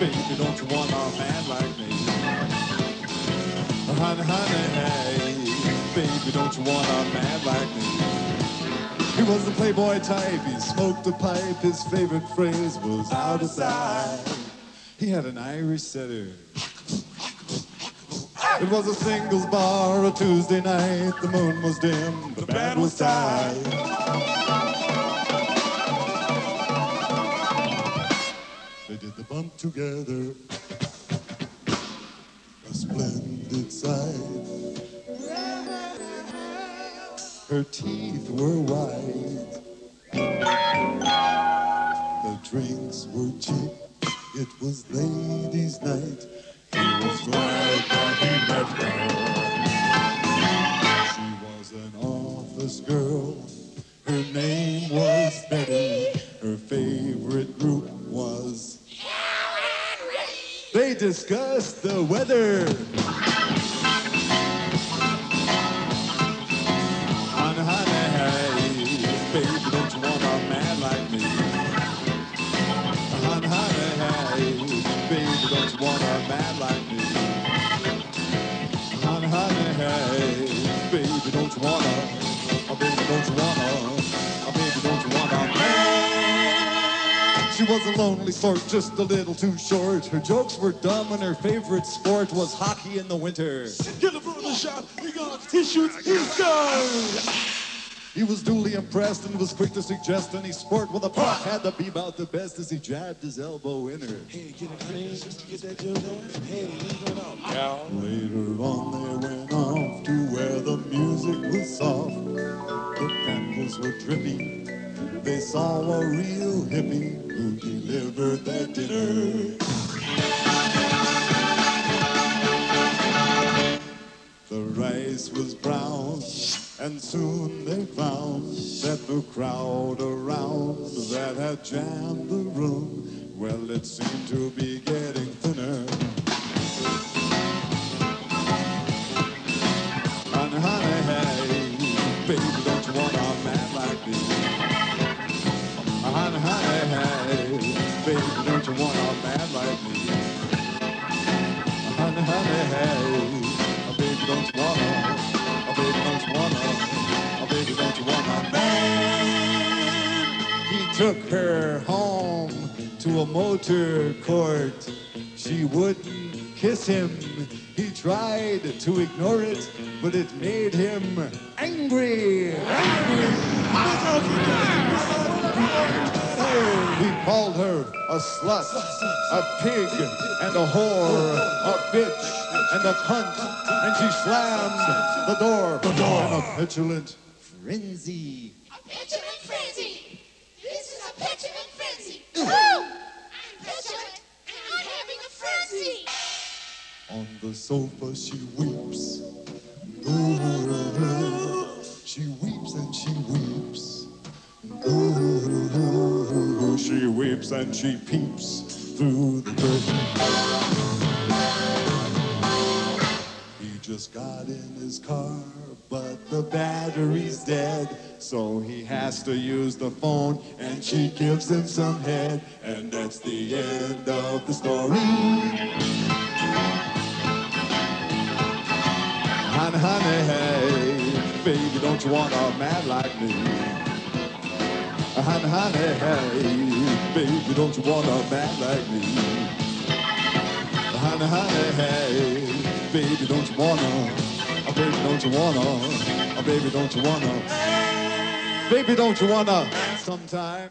baby, don't you want a man like me? Honey, honey, baby, don't you want a man like me? He was the playboy type, he smoked a pipe, his favorite phrase was out of sight. He had an Irish setter. It was a singles bar, a Tuesday night, the moon was dim, the, the band was tight. Bump together, a splendid sight. Her teeth were white, the drinks were cheap. It was ladies' night. He was glad that he met her. She was an office girl. Her name was Betty. Her favorite group was. They discussed the weather. On honey, baby, don't you want a man like me? On honey, baby, don't you want a man like me? On honey, baby, don't you want a, a was a lonely sort, just a little too short. Her jokes were dumb and her favorite sport was hockey in the winter. Get a brother shot. He got tissues. He's done. He was duly impressed and was quick to suggest any sport with a puck ah. had to be about the best as he jabbed his elbow in her. Hey, get it clean just to get that deal done. Hey, leave it out, pal. Later on, they went off to where the music was soft. The candles were drippy. They saw a real hippie their dinner. The rice was brown, and soon they found that the crowd around that had jammed the room, well, it seemed to be getting you want a man like me? Honey, honey, hey, a baby, don't you want a, baby, don't you want a, baby, don't you want a man? He took her home to a motor court. She wouldn't kiss him. He tried to ignore it, but it made him angry. Angry. He called her a slut, a pig, and a whore, a bitch, and a cunt, and she slammed the door, the door in a petulant frenzy. A petulant frenzy. This is a petulant frenzy. Ooh, I'm petulant and I'm having a frenzy. On the sofa she weeps. She weeps and she peeps through the curtain. He just got in his car, but the battery's dead. So he has to use the phone, and she gives him some head. And that's the end of the story. Honey, honey, hey, baby, don't you want a man like me? Honey, honey, hey, baby, don't you want a man like me? Honey, honey, hey, baby, don't you wanna? Oh, baby, don't you wanna? Oh, baby, don't you wanna? Baby, don't you wanna? Sometime.